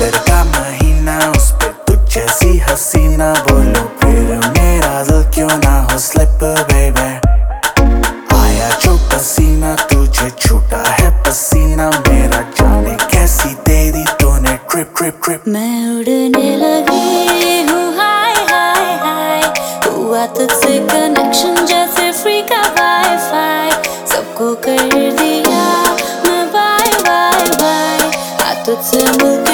लड़का महीना, उस पर तुझ जैसी हसीना बोलो, फिर मेरा दिल क्यों ना हो स्लिप बेबे आया जो पसीना, तुझे छूटा है पसीना, मेरा जाने कैसी तेरी तूने? ट्रिप ट्रिप ट्रिप मैं उड़ने लगी हूँ, हाय हाय हाय। हुआ तुझसे कनेक्शन जैसे फ्री का वाईफाई सबको कर दिया मैं बाय बाय बाय तुझसे मिल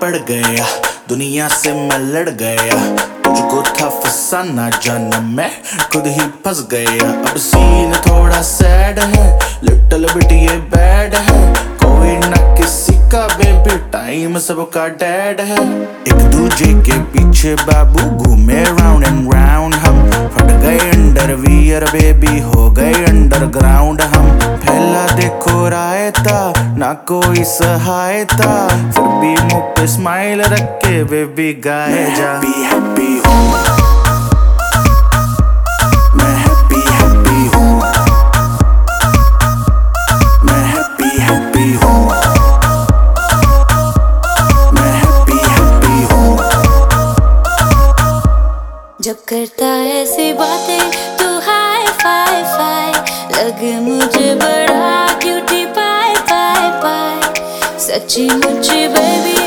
पड़ गया? दुनिया से मैं लड़ गया। तुझको था फसाना जान मैं। खुद ही फंस गया अब सीन थोड़ा सैड है। लिटिल बिट ये बैड है। कोई ना किसी का बेबी टाइम सबका डैड है। एक दूजे के पीछे बाबू घूमे राउंड एंड राउंड हम। फट गए अंडर वियर बेबी हो गए अंडरग्राउंड हम। फैला देखो रायता, ना कोई सहायता। फिर भी मुँह पे स्माइल रख के बेबी गाए जा। जब करता ऐसी बातें, तू हाय फाय फाय लगे मुझे बड़ा क्यूटी पाए पाए पाए सच्ची मुझे बेबी